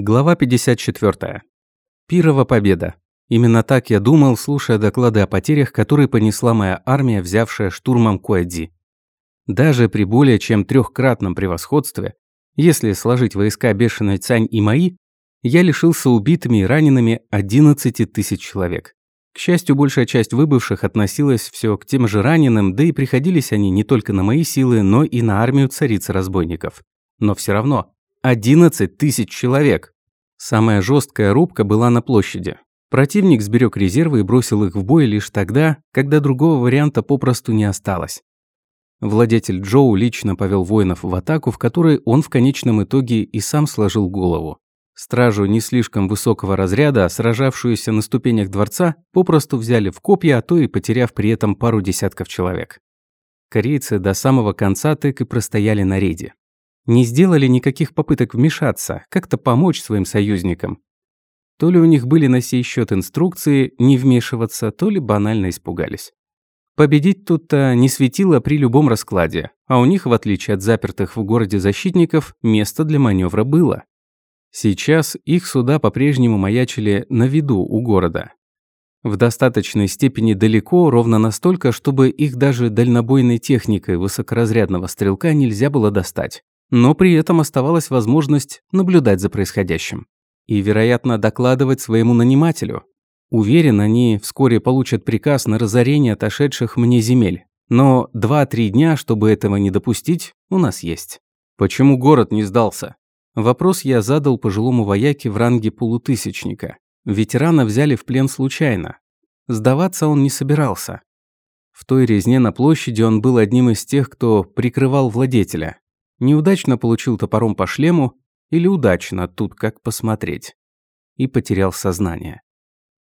Глава 54. Пирова победа. Именно так я думал, слушая доклады о потерях, которые понесла моя армия, взявшая штурмом Куэдзи. Даже при более чем трехкратном превосходстве, если сложить войска Бешеной Цань и мои, я лишился убитыми и ранеными 11 тысяч человек. К счастью, большая часть выбывших относилась все к тем же раненым, да и приходились они не только на мои силы, но и на армию царицы разбойников. Но все равно, 11 тысяч человек. Самая жесткая рубка была на площади. Противник сберег резервы и бросил их в бой лишь тогда, когда другого варианта попросту не осталось. Владетель Джоу лично повел воинов в атаку, в которой он в конечном итоге и сам сложил голову. Стражу не слишком высокого разряда, сражавшуюся на ступенях дворца, попросту взяли в копья, а то и потеряв при этом пару десятков человек. Корейцы до самого конца так и простояли на рейде не сделали никаких попыток вмешаться, как-то помочь своим союзникам. То ли у них были на сей счет инструкции не вмешиваться, то ли банально испугались. Победить тут-то не светило при любом раскладе, а у них, в отличие от запертых в городе защитников, место для маневра было. Сейчас их суда по-прежнему маячили на виду у города. В достаточной степени далеко, ровно настолько, чтобы их даже дальнобойной техникой высокоразрядного стрелка нельзя было достать но при этом оставалась возможность наблюдать за происходящим. И, вероятно, докладывать своему нанимателю. Уверен, они вскоре получат приказ на разорение отошедших мне земель. Но 2-3 дня, чтобы этого не допустить, у нас есть. Почему город не сдался? Вопрос я задал пожилому вояке в ранге полутысячника. Ветерана взяли в плен случайно. Сдаваться он не собирался. В той резне на площади он был одним из тех, кто прикрывал владетеля. Неудачно получил топором по шлему или удачно, тут как посмотреть. И потерял сознание.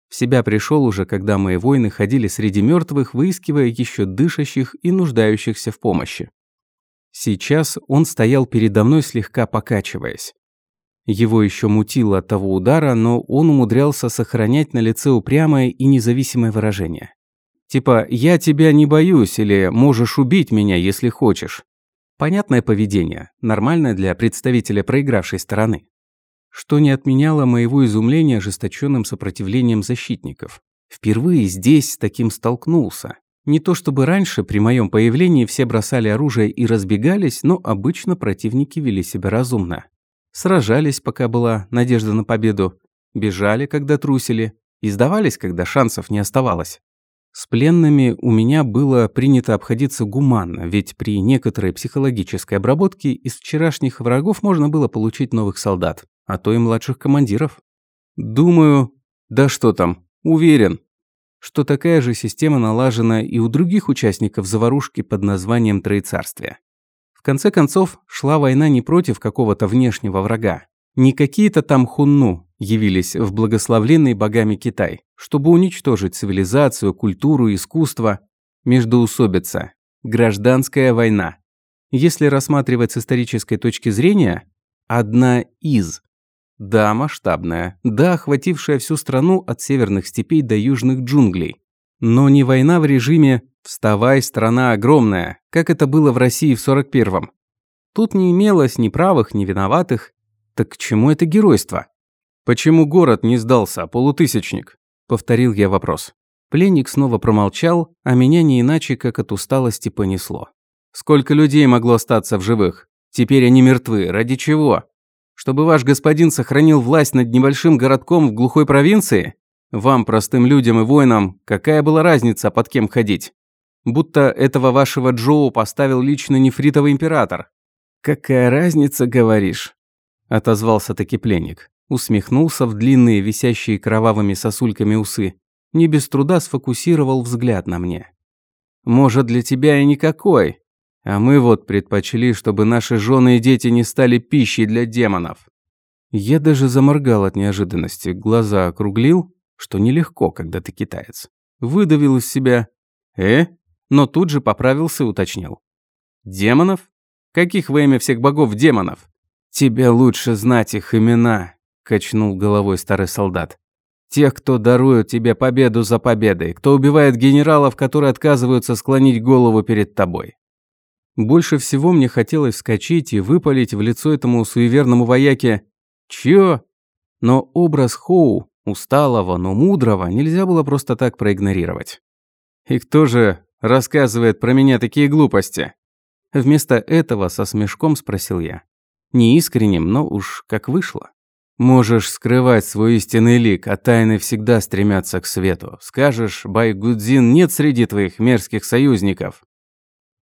В себя пришел уже, когда мои воины ходили среди мертвых, выискивая еще дышащих и нуждающихся в помощи. Сейчас он стоял передо мной, слегка покачиваясь. Его еще мутило от того удара, но он умудрялся сохранять на лице упрямое и независимое выражение. Типа «я тебя не боюсь» или «можешь убить меня, если хочешь». Понятное поведение, нормальное для представителя проигравшей стороны. Что не отменяло моего изумления ожесточенным сопротивлением защитников. Впервые здесь с таким столкнулся. Не то чтобы раньше при моем появлении все бросали оружие и разбегались, но обычно противники вели себя разумно. Сражались, пока была надежда на победу, бежали, когда трусили, и сдавались, когда шансов не оставалось. С пленными у меня было принято обходиться гуманно, ведь при некоторой психологической обработке из вчерашних врагов можно было получить новых солдат, а то и младших командиров. Думаю, да что там, уверен, что такая же система налажена и у других участников заварушки под названием Троецарствия. В конце концов, шла война не против какого-то внешнего врага, не какие-то там хунну явились в благословленный богами Китай, чтобы уничтожить цивилизацию, культуру, искусство, междоусобица, гражданская война. Если рассматривать с исторической точки зрения, одна из. Да, масштабная, да, охватившая всю страну от северных степей до южных джунглей. Но не война в режиме «вставай, страна огромная», как это было в России в 41-м. Тут не имелось ни правых, ни виноватых, так к чему это геройство? Почему город не сдался, полутысячник? Повторил я вопрос. Пленник снова промолчал, а меня не иначе, как от усталости понесло. Сколько людей могло остаться в живых? Теперь они мертвы. Ради чего? Чтобы ваш господин сохранил власть над небольшим городком в глухой провинции? Вам, простым людям и воинам, какая была разница, под кем ходить? Будто этого вашего Джоу поставил лично нефритовый император. Какая разница, говоришь? отозвался таки пленник. Усмехнулся в длинные, висящие кровавыми сосульками усы. Не без труда сфокусировал взгляд на мне. «Может, для тебя и никакой. А мы вот предпочли, чтобы наши жены и дети не стали пищей для демонов». Я даже заморгал от неожиданности, глаза округлил, что нелегко, когда ты китаец. Выдавил из себя «э?», но тут же поправился и уточнил. «Демонов? Каких во имя всех богов демонов?» «Тебе лучше знать их имена», – качнул головой старый солдат. «Тех, кто дарует тебе победу за победой, кто убивает генералов, которые отказываются склонить голову перед тобой». Больше всего мне хотелось вскочить и выпалить в лицо этому суеверному вояке «Чё? Но образ Хоу, усталого, но мудрого, нельзя было просто так проигнорировать. «И кто же рассказывает про меня такие глупости?» Вместо этого со смешком спросил я. Не искренним, но уж как вышло. Можешь скрывать свой истинный лик, а тайны всегда стремятся к свету. Скажешь, Байгудзин нет среди твоих мерзких союзников.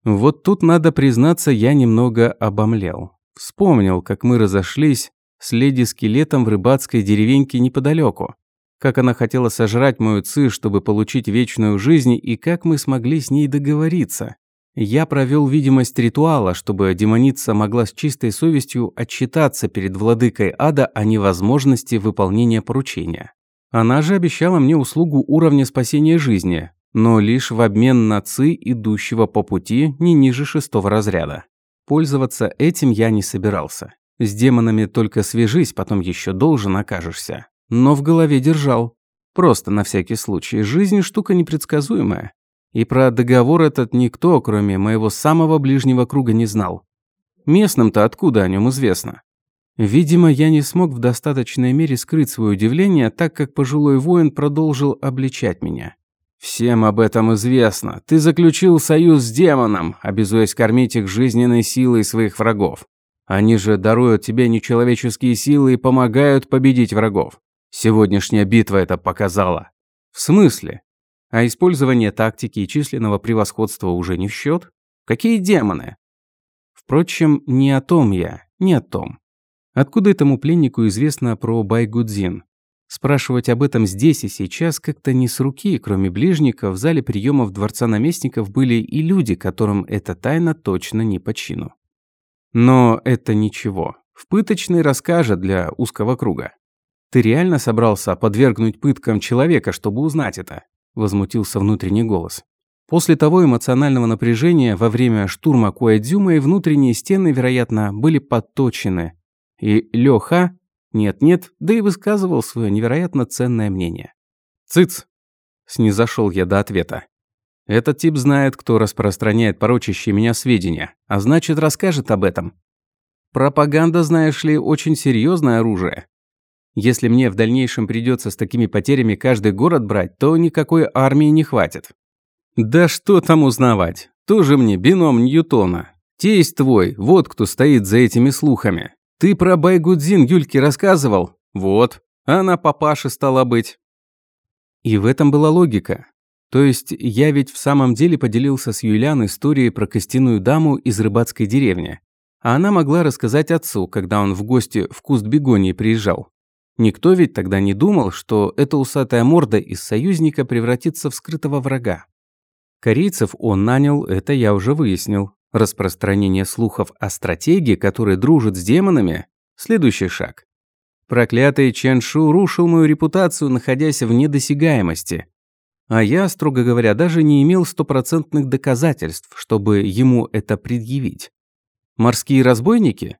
Вот тут, надо признаться, я немного обомлел. Вспомнил, как мы разошлись с леди-скелетом в рыбацкой деревеньке неподалеку. Как она хотела сожрать мою ци, чтобы получить вечную жизнь, и как мы смогли с ней договориться. Я провел видимость ритуала, чтобы демоница могла с чистой совестью отчитаться перед владыкой ада о невозможности выполнения поручения. Она же обещала мне услугу уровня спасения жизни, но лишь в обмен на ци, идущего по пути не ниже шестого разряда. Пользоваться этим я не собирался. С демонами только свяжись, потом еще должен окажешься. Но в голове держал. Просто на всякий случай. Жизнь штука непредсказуемая. И про договор этот никто, кроме моего самого ближнего круга, не знал. Местным-то откуда о нем известно? Видимо, я не смог в достаточной мере скрыть свое удивление, так как пожилой воин продолжил обличать меня. «Всем об этом известно. Ты заключил союз с демоном, обязуясь кормить их жизненной силой своих врагов. Они же даруют тебе нечеловеческие силы и помогают победить врагов. Сегодняшняя битва это показала». «В смысле? А использование тактики и численного превосходства уже не в счет? Какие демоны? Впрочем, не о том я, не о том. Откуда этому пленнику известно про Байгудзин? Спрашивать об этом здесь и сейчас как-то не с руки, кроме ближников, в зале приемов Дворца наместников были и люди, которым эта тайна точно не по чину. Но это ничего. В пыточной расскажет для узкого круга. Ты реально собрался подвергнуть пыткам человека, чтобы узнать это? Возмутился внутренний голос. После того эмоционального напряжения во время штурма Куэдзюма и внутренние стены, вероятно, были подточены. И Лёха, нет-нет, да и высказывал свое невероятно ценное мнение. «Цыц!» – снизошел я до ответа. «Этот тип знает, кто распространяет порочащие меня сведения, а значит, расскажет об этом. Пропаганда, знаешь ли, очень серьезное оружие. Если мне в дальнейшем придется с такими потерями каждый город брать, то никакой армии не хватит. Да что там узнавать? Тоже мне бином Ньютона. Тесть твой, вот кто стоит за этими слухами. Ты про Байгудзин Юльке рассказывал? Вот. Она папаша стала быть. И в этом была логика. То есть я ведь в самом деле поделился с Юлян историей про костяную даму из рыбацкой деревни. А она могла рассказать отцу, когда он в гости в куст бегонии приезжал. Никто ведь тогда не думал, что эта усатая морда из союзника превратится в скрытого врага. Корейцев он нанял, это я уже выяснил. Распространение слухов о стратегии, которая дружит с демонами – следующий шаг. Проклятый Чен Шу рушил мою репутацию, находясь в недосягаемости. А я, строго говоря, даже не имел стопроцентных доказательств, чтобы ему это предъявить. Морские разбойники?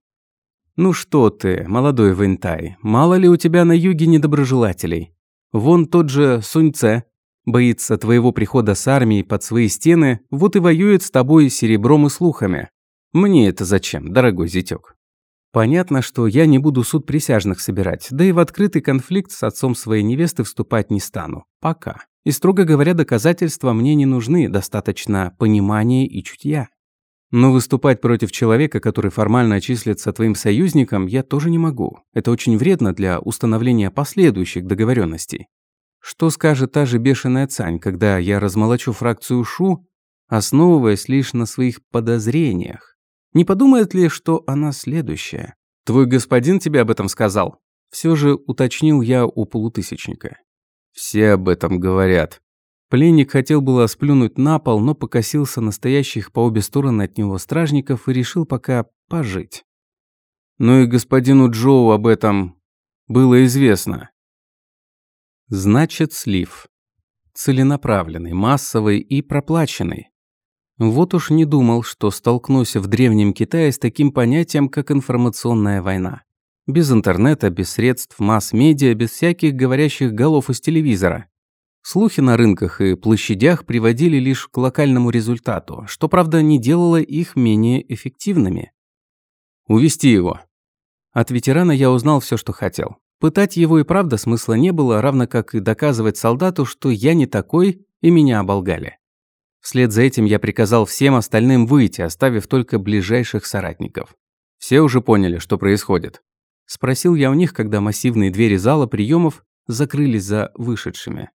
«Ну что ты, молодой Вэньтай, мало ли у тебя на юге недоброжелателей? Вон тот же Суньце боится твоего прихода с армией под свои стены, вот и воюет с тобой серебром и слухами. Мне это зачем, дорогой зятёк?» Понятно, что я не буду суд присяжных собирать, да и в открытый конфликт с отцом своей невесты вступать не стану. Пока. И, строго говоря, доказательства мне не нужны, достаточно понимания и чутья. Но выступать против человека, который формально числится твоим союзником, я тоже не могу. Это очень вредно для установления последующих договоренностей. Что скажет та же бешеная Цань, когда я размолочу фракцию Шу, основываясь лишь на своих подозрениях? Не подумает ли, что она следующая? Твой господин тебе об этом сказал? Все же уточнил я у полутысячника. Все об этом говорят, Пленник хотел было сплюнуть на пол, но покосился настоящих по обе стороны от него стражников и решил пока пожить. Ну и господину Джоу об этом было известно. Значит, слив. Целенаправленный, массовый и проплаченный. Вот уж не думал, что столкнусь в Древнем Китае с таким понятием, как информационная война. Без интернета, без средств масс-медиа, без всяких говорящих голов из телевизора. Слухи на рынках и площадях приводили лишь к локальному результату, что, правда, не делало их менее эффективными. «Увести его». От ветерана я узнал все, что хотел. Пытать его и правда смысла не было, равно как и доказывать солдату, что я не такой и меня оболгали. Вслед за этим я приказал всем остальным выйти, оставив только ближайших соратников. Все уже поняли, что происходит. Спросил я у них, когда массивные двери зала приемов закрылись за вышедшими.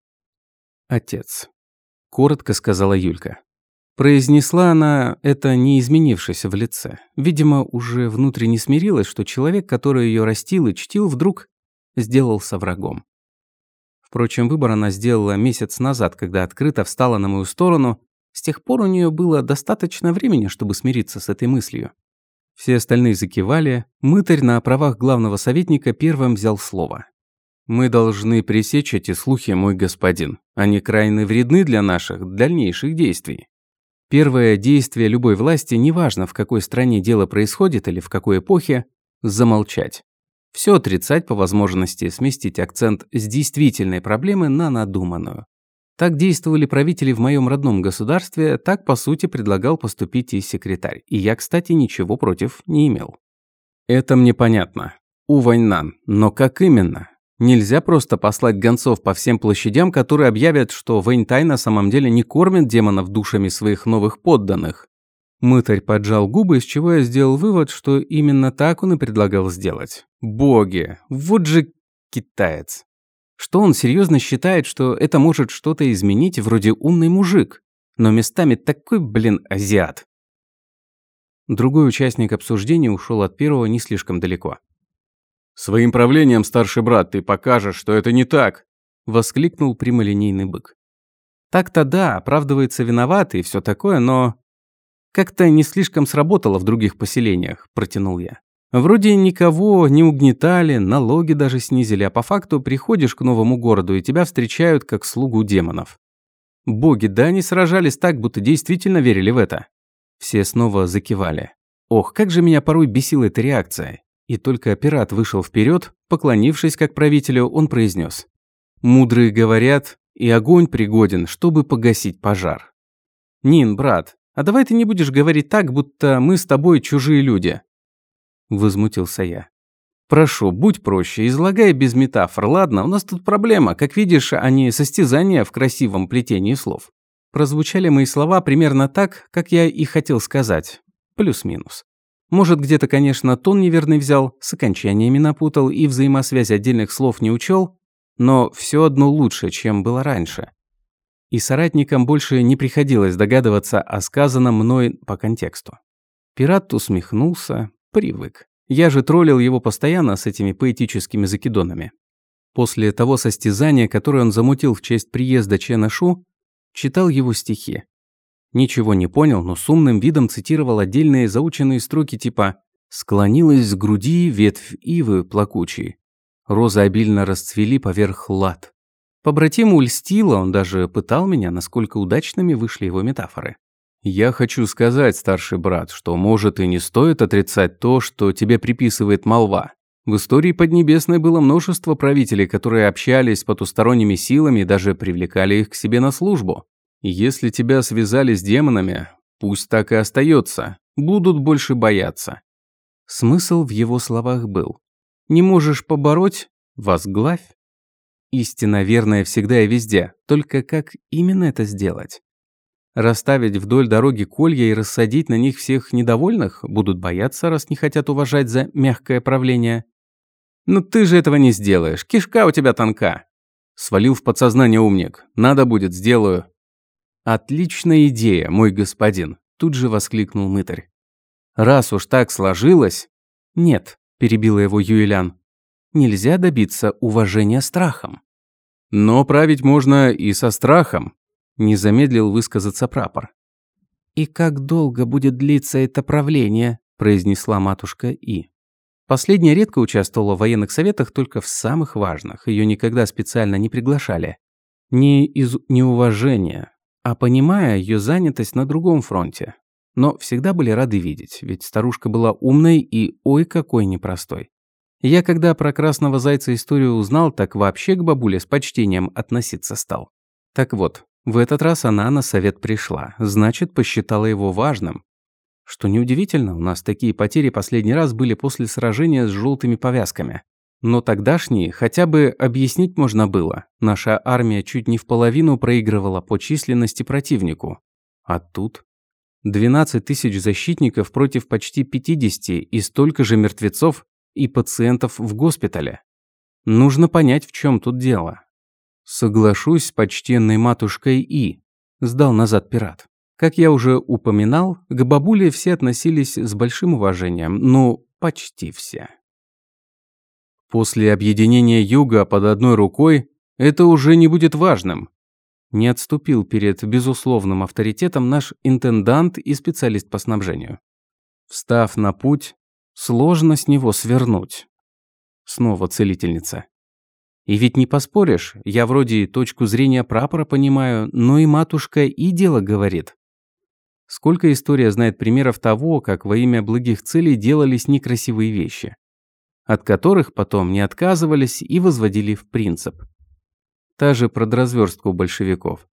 «Отец», – коротко сказала Юлька. Произнесла она это, не изменившись в лице. Видимо, уже внутренне смирилась, что человек, который ее растил и чтил, вдруг сделался врагом. Впрочем, выбор она сделала месяц назад, когда открыто встала на мою сторону. С тех пор у нее было достаточно времени, чтобы смириться с этой мыслью. Все остальные закивали. Мытарь на правах главного советника первым взял слово. «Мы должны пресечь эти слухи, мой господин. Они крайне вредны для наших дальнейших действий. Первое действие любой власти, неважно в какой стране дело происходит или в какой эпохе, замолчать. Все отрицать по возможности, сместить акцент с действительной проблемы на надуманную. Так действовали правители в моем родном государстве, так, по сути, предлагал поступить и секретарь. И я, кстати, ничего против не имел. Это мне понятно. У Вайнан. Но как именно? Нельзя просто послать гонцов по всем площадям, которые объявят, что Вэньтай на самом деле не кормит демонов душами своих новых подданных. Мытарь поджал губы, из чего я сделал вывод, что именно так он и предлагал сделать. Боги, вот же китаец. Что он серьезно считает, что это может что-то изменить, вроде умный мужик, но местами такой, блин, азиат. Другой участник обсуждения ушел от первого не слишком далеко. «Своим правлением, старший брат, ты покажешь, что это не так!» – воскликнул прямолинейный бык. «Так-то да, оправдывается виноват и все такое, но...» «Как-то не слишком сработало в других поселениях», – протянул я. «Вроде никого не угнетали, налоги даже снизили, а по факту приходишь к новому городу, и тебя встречают как слугу демонов». Боги, да они сражались так, будто действительно верили в это. Все снова закивали. Ох, как же меня порой бесила эта реакция. И только пират вышел вперед, поклонившись как правителю, он произнес: «Мудрые говорят, и огонь пригоден, чтобы погасить пожар». «Нин, брат, а давай ты не будешь говорить так, будто мы с тобой чужие люди». Возмутился я. «Прошу, будь проще, излагай без метафор, ладно? У нас тут проблема, как видишь, а не состязание в красивом плетении слов». Прозвучали мои слова примерно так, как я и хотел сказать. Плюс-минус. Может, где-то, конечно, тон неверный взял, с окончаниями напутал и взаимосвязь отдельных слов не учел, но все одно лучше, чем было раньше. И соратникам больше не приходилось догадываться о сказанном мной по контексту. Пират усмехнулся, привык. Я же троллил его постоянно с этими поэтическими закидонами. После того состязания, которое он замутил в честь приезда Чена Шу, читал его стихи. Ничего не понял, но с умным видом цитировал отдельные заученные строки типа «Склонилась с груди ветвь ивы плакучей. Розы обильно расцвели поверх лад». Побратиму льстило, он даже пытал меня, насколько удачными вышли его метафоры. «Я хочу сказать, старший брат, что, может, и не стоит отрицать то, что тебе приписывает молва. В истории Поднебесной было множество правителей, которые общались с потусторонними силами и даже привлекали их к себе на службу. Если тебя связали с демонами, пусть так и остается. Будут больше бояться. Смысл в его словах был. Не можешь побороть – возглавь. Истина верная всегда и везде, только как именно это сделать? Расставить вдоль дороги колья и рассадить на них всех недовольных будут бояться, раз не хотят уважать за мягкое правление. Но «Ну ты же этого не сделаешь, кишка у тебя тонка. Свалил в подсознание умник. Надо будет, сделаю. «Отличная идея, мой господин», – тут же воскликнул мытарь. «Раз уж так сложилось...» «Нет», – перебила его Юэлян. «Нельзя добиться уважения страхом». «Но править можно и со страхом», – не замедлил высказаться прапор. «И как долго будет длиться это правление?» – произнесла матушка И. Последняя редко участвовала в военных советах, только в самых важных. Ее никогда специально не приглашали. Не из неуважения, а понимая ее занятость на другом фронте. Но всегда были рады видеть, ведь старушка была умной и ой какой непростой. Я когда про красного зайца историю узнал, так вообще к бабуле с почтением относиться стал. Так вот, в этот раз она на совет пришла, значит, посчитала его важным. Что неудивительно, у нас такие потери последний раз были после сражения с желтыми повязками. Но тогдашние хотя бы объяснить можно было. Наша армия чуть не в половину проигрывала по численности противнику. А тут 12 тысяч защитников против почти 50 и столько же мертвецов и пациентов в госпитале. Нужно понять, в чем тут дело. Соглашусь с почтенной матушкой И, сдал назад пират. Как я уже упоминал, к бабуле все относились с большим уважением, ну, почти все. После объединения Юга под одной рукой это уже не будет важным. Не отступил перед безусловным авторитетом наш интендант и специалист по снабжению. Встав на путь, сложно с него свернуть. Снова целительница. И ведь не поспоришь, я вроде точку зрения прапора понимаю, но и матушка и дело говорит. Сколько история знает примеров того, как во имя благих целей делались некрасивые вещи от которых потом не отказывались и возводили в принцип. Та же продразверстку большевиков.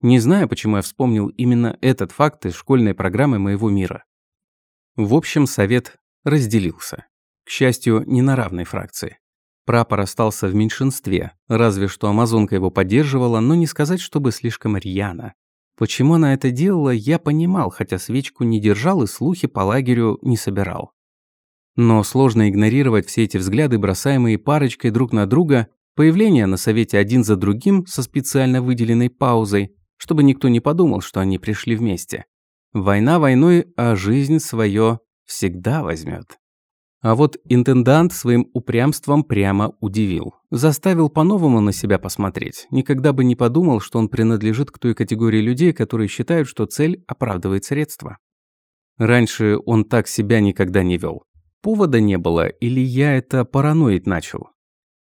Не знаю, почему я вспомнил именно этот факт из школьной программы моего мира. В общем, совет разделился. К счастью, не на равной фракции. Прапор остался в меньшинстве, разве что амазонка его поддерживала, но не сказать, чтобы слишком рьяно. Почему она это делала, я понимал, хотя свечку не держал и слухи по лагерю не собирал. Но сложно игнорировать все эти взгляды, бросаемые парочкой друг на друга, появление на совете один за другим со специально выделенной паузой, чтобы никто не подумал, что они пришли вместе. Война войной, а жизнь свое всегда возьмет. А вот интендант своим упрямством прямо удивил. Заставил по-новому на себя посмотреть. Никогда бы не подумал, что он принадлежит к той категории людей, которые считают, что цель оправдывает средства. Раньше он так себя никогда не вел. Повода не было, или я это параноить начал?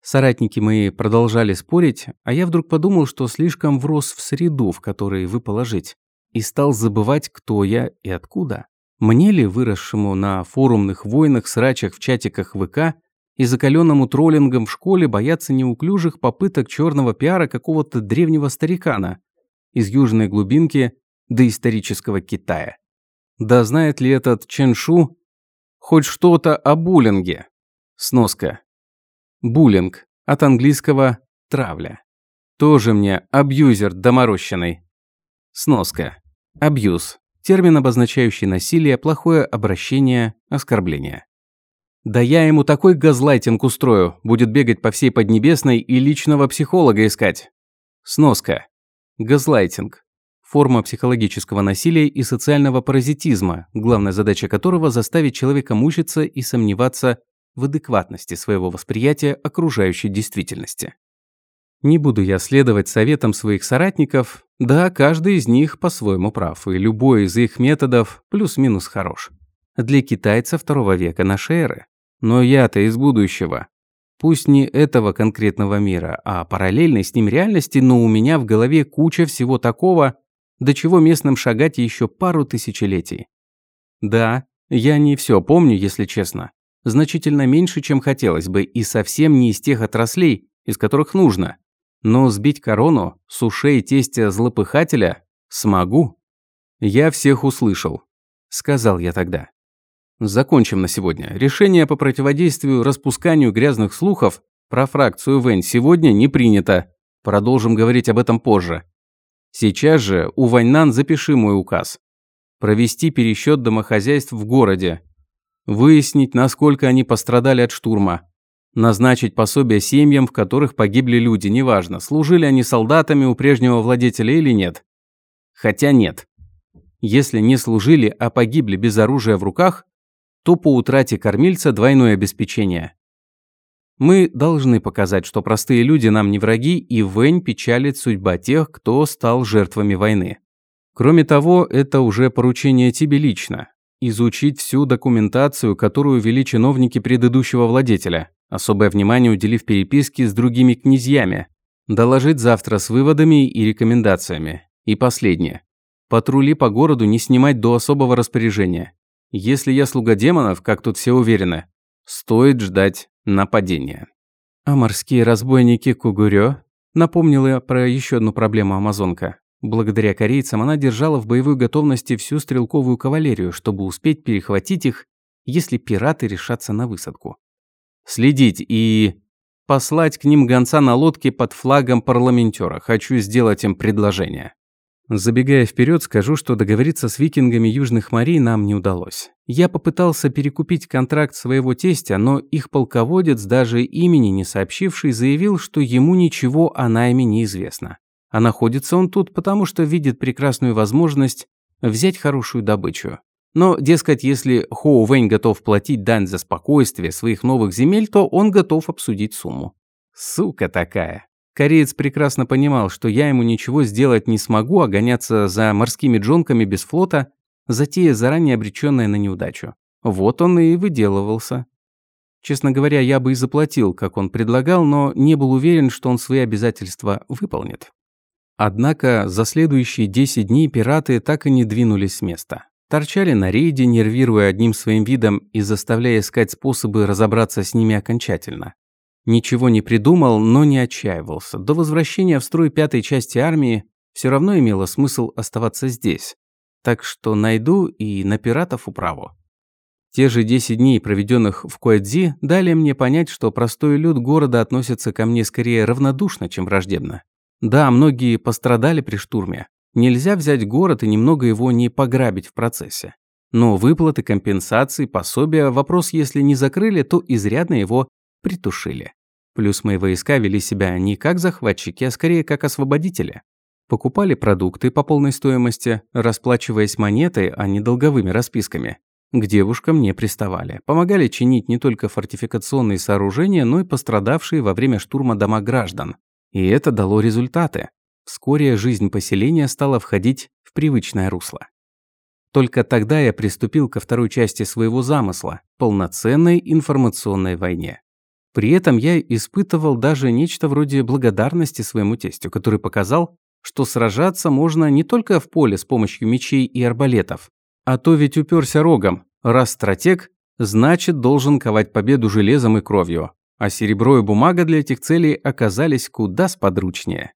Соратники мои продолжали спорить, а я вдруг подумал, что слишком врос в среду, в которой выпало жить, и стал забывать, кто я и откуда. Мне ли, выросшему на форумных войнах, срачах в чатиках ВК и закаленному троллингом в школе бояться неуклюжих попыток черного пиара какого-то древнего старикана из южной глубинки доисторического Китая? Да знает ли этот Ченшу хоть что-то о буллинге. Сноска. Буллинг. От английского «травля». Тоже мне абьюзер доморощенный. Сноска. Абьюз. Термин, обозначающий насилие, плохое обращение, оскорбление. Да я ему такой газлайтинг устрою, будет бегать по всей Поднебесной и личного психолога искать. Сноска. Газлайтинг форма психологического насилия и социального паразитизма, главная задача которого – заставить человека мучиться и сомневаться в адекватности своего восприятия окружающей действительности. Не буду я следовать советам своих соратников, да, каждый из них по-своему прав, и любой из их методов плюс-минус хорош. Для китайца второго века нашей эры. Но я-то из будущего. Пусть не этого конкретного мира, а параллельной с ним реальности, но у меня в голове куча всего такого, до чего местным шагать еще пару тысячелетий. Да, я не все помню, если честно. Значительно меньше, чем хотелось бы, и совсем не из тех отраслей, из которых нужно. Но сбить корону с ушей тестя злопыхателя смогу. Я всех услышал, сказал я тогда. Закончим на сегодня. Решение по противодействию распусканию грязных слухов про фракцию Вэнь сегодня не принято. Продолжим говорить об этом позже. Сейчас же у Ваньнан запиши мой указ. Провести пересчет домохозяйств в городе. Выяснить, насколько они пострадали от штурма. Назначить пособие семьям, в которых погибли люди, неважно, служили они солдатами у прежнего владетеля или нет. Хотя нет. Если не служили, а погибли без оружия в руках, то по утрате кормильца двойное обеспечение. Мы должны показать, что простые люди нам не враги, и Вэнь печалит судьба тех, кто стал жертвами войны. Кроме того, это уже поручение тебе лично. Изучить всю документацию, которую вели чиновники предыдущего владетеля, особое внимание уделив переписке с другими князьями. Доложить завтра с выводами и рекомендациями. И последнее. Патрули по городу не снимать до особого распоряжения. Если я слуга демонов, как тут все уверены, стоит ждать нападения. А морские разбойники Кугурё напомнила про еще одну проблему амазонка. Благодаря корейцам она держала в боевой готовности всю стрелковую кавалерию, чтобы успеть перехватить их, если пираты решатся на высадку. Следить и послать к ним гонца на лодке под флагом парламентера. Хочу сделать им предложение. Забегая вперед, скажу, что договориться с викингами Южных морей нам не удалось. Я попытался перекупить контракт своего тестя, но их полководец, даже имени не сообщивший, заявил, что ему ничего о найме не известно. А находится он тут, потому что видит прекрасную возможность взять хорошую добычу. Но, дескать, если Хоу Вэнь готов платить дань за спокойствие своих новых земель, то он готов обсудить сумму. Сука такая. Кореец прекрасно понимал, что я ему ничего сделать не смогу, а гоняться за морскими джонками без флота – затея заранее обреченная на неудачу. Вот он и выделывался. Честно говоря, я бы и заплатил, как он предлагал, но не был уверен, что он свои обязательства выполнит. Однако за следующие 10 дней пираты так и не двинулись с места. Торчали на рейде, нервируя одним своим видом и заставляя искать способы разобраться с ними окончательно. Ничего не придумал, но не отчаивался. До возвращения в строй пятой части армии все равно имело смысл оставаться здесь. Так что найду и на пиратов управу. Те же 10 дней, проведенных в Куэдзи, дали мне понять, что простой люд города относится ко мне скорее равнодушно, чем враждебно. Да, многие пострадали при штурме. Нельзя взять город и немного его не пограбить в процессе. Но выплаты, компенсации, пособия, вопрос, если не закрыли, то изрядно его притушили. Плюс мои войска вели себя не как захватчики, а скорее как освободители. Покупали продукты по полной стоимости, расплачиваясь монетой, а не долговыми расписками. К девушкам не приставали. Помогали чинить не только фортификационные сооружения, но и пострадавшие во время штурма дома граждан. И это дало результаты. Вскоре жизнь поселения стала входить в привычное русло. Только тогда я приступил ко второй части своего замысла – полноценной информационной войне. При этом я испытывал даже нечто вроде благодарности своему тестю, который показал, что сражаться можно не только в поле с помощью мечей и арбалетов, а то ведь уперся рогом. Раз стратег, значит должен ковать победу железом и кровью. А серебро и бумага для этих целей оказались куда сподручнее.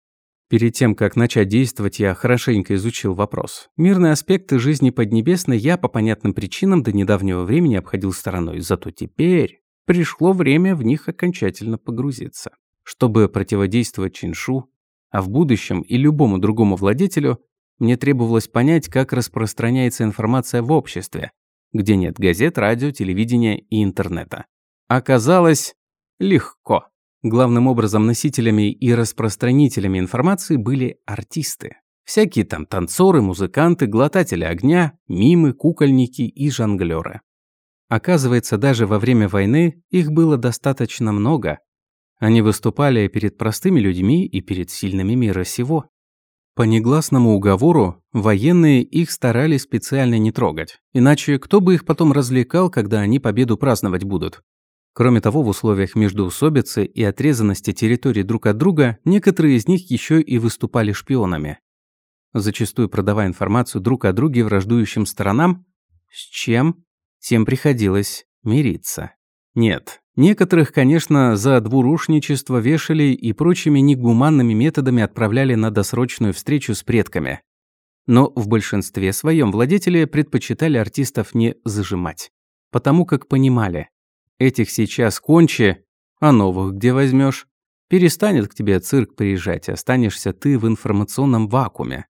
Перед тем, как начать действовать, я хорошенько изучил вопрос. Мирные аспекты жизни Поднебесной я по понятным причинам до недавнего времени обходил стороной. Зато теперь пришло время в них окончательно погрузиться. Чтобы противодействовать Чиншу, а в будущем и любому другому владетелю, мне требовалось понять, как распространяется информация в обществе, где нет газет, радио, телевидения и интернета. Оказалось легко. Главным образом носителями и распространителями информации были артисты. Всякие там танцоры, музыканты, глотатели огня, мимы, кукольники и жонглёры. Оказывается, даже во время войны их было достаточно много. Они выступали перед простыми людьми и перед сильными мира сего. По негласному уговору военные их старались специально не трогать, иначе кто бы их потом развлекал, когда они победу праздновать будут? Кроме того, в условиях междоусобицы и отрезанности территорий друг от друга, некоторые из них еще и выступали шпионами. Зачастую продавая информацию друг о друге враждующим сторонам, с чем тем приходилось мириться. Нет, некоторых, конечно, за двурушничество вешали и прочими негуманными методами отправляли на досрочную встречу с предками. Но в большинстве своем владетели предпочитали артистов не зажимать, потому как понимали, Этих сейчас кончи, а новых где возьмешь? Перестанет к тебе цирк приезжать, останешься ты в информационном вакууме.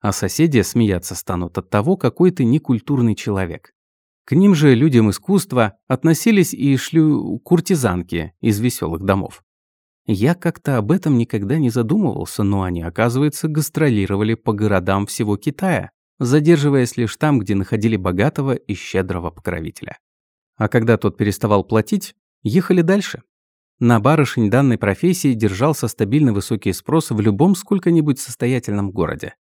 А соседи смеяться станут от того, какой ты некультурный человек. К ним же людям искусства относились и шлю куртизанки из веселых домов. Я как-то об этом никогда не задумывался, но они, оказывается, гастролировали по городам всего Китая, задерживаясь лишь там, где находили богатого и щедрого покровителя. А когда тот переставал платить, ехали дальше. На барышень данной профессии держался стабильно высокий спрос в любом сколько-нибудь состоятельном городе.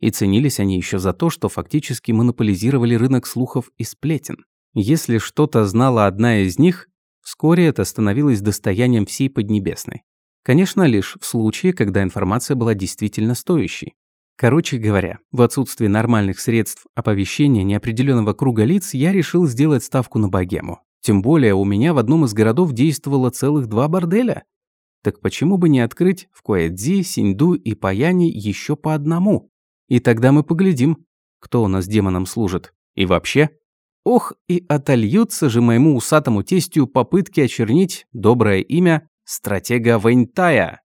И ценились они еще за то, что фактически монополизировали рынок слухов и сплетен. Если что-то знала одна из них, вскоре это становилось достоянием всей Поднебесной. Конечно, лишь в случае, когда информация была действительно стоящей. Короче говоря, в отсутствие нормальных средств оповещения неопределенного круга лиц я решил сделать ставку на богему. Тем более у меня в одном из городов действовало целых два борделя. Так почему бы не открыть в Куэдзи, Синьду и Паяне еще по одному? И тогда мы поглядим, кто у нас демоном служит. И вообще, ох, и отольются же моему усатому тестю попытки очернить доброе имя стратега Вэньтая.